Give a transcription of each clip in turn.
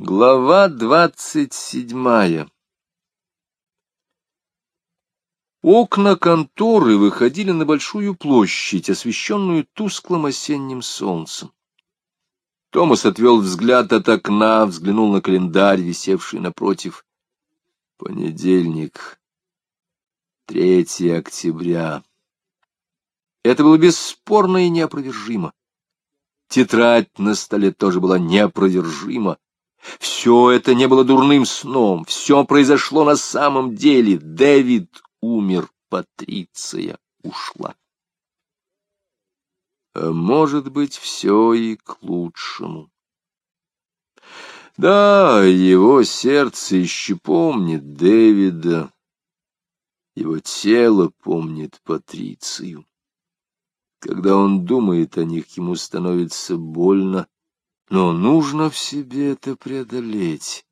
Глава двадцать седьмая Окна конторы выходили на большую площадь, освещенную тусклым осенним солнцем. Томас отвел взгляд от окна, взглянул на календарь, висевший напротив. Понедельник, 3 октября. Это было бесспорно и неопровержимо. Тетрадь на столе тоже была неопровержима. Все это не было дурным сном, все произошло на самом деле. Дэвид умер, Патриция ушла. А может быть, все и к лучшему. Да, его сердце еще помнит Дэвида, его тело помнит Патрицию. Когда он думает о них, ему становится больно, но нужно в себе это преодолеть.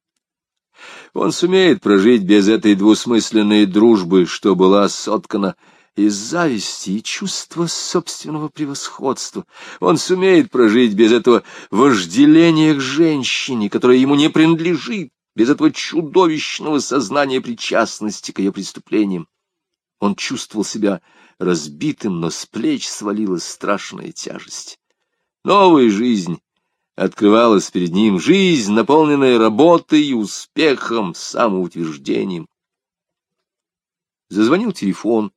Он сумеет прожить без этой двусмысленной дружбы, что была соткана из зависти и чувства собственного превосходства. Он сумеет прожить без этого вожделения к женщине, которая ему не принадлежит, без этого чудовищного сознания причастности к ее преступлениям. Он чувствовал себя разбитым, но с плеч свалилась страшная тяжесть. Новая жизнь открывалась перед ним жизнь, наполненная работой, успехом, самоутверждением. Зазвонил телефон.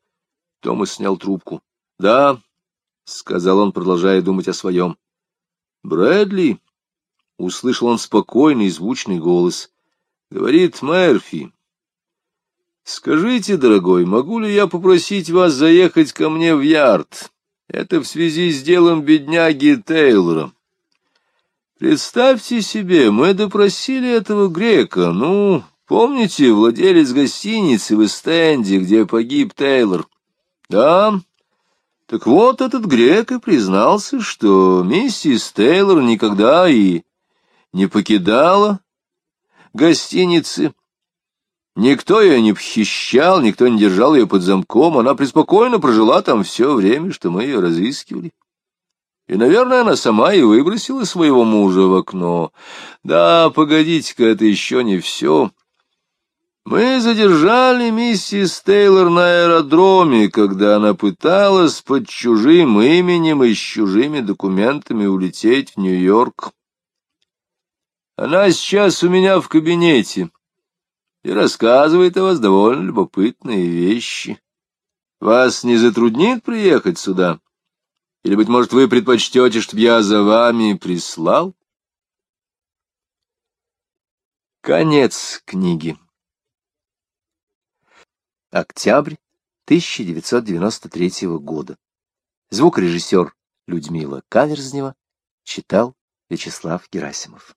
Томас снял трубку. — Да, — сказал он, продолжая думать о своем. — Брэдли, — услышал он спокойный звучный голос, — говорит Мерфи. — Скажите, дорогой, могу ли я попросить вас заехать ко мне в Ярд? Это в связи с делом бедняги Тейлора. Представьте себе, мы допросили этого грека, ну, помните, владелец гостиницы в Эстенде, где погиб Тейлор? Да, так вот этот грек и признался, что миссис Тейлор никогда и не покидала гостиницы. Никто ее не похищал, никто не держал ее под замком, она преспокойно прожила там все время, что мы ее разыскивали. И, наверное, она сама и выбросила своего мужа в окно. Да, погодите-ка, это еще не все. Мы задержали миссис Тейлор на аэродроме, когда она пыталась под чужим именем и с чужими документами улететь в Нью-Йорк. Она сейчас у меня в кабинете и рассказывает о вас довольно любопытные вещи. Вас не затруднит приехать сюда? Или, быть может, вы предпочтете, чтобы я за вами прислал? Конец книги. Октябрь 1993 года. Звукорежиссер Людмила Каверзнева читал Вячеслав Герасимов.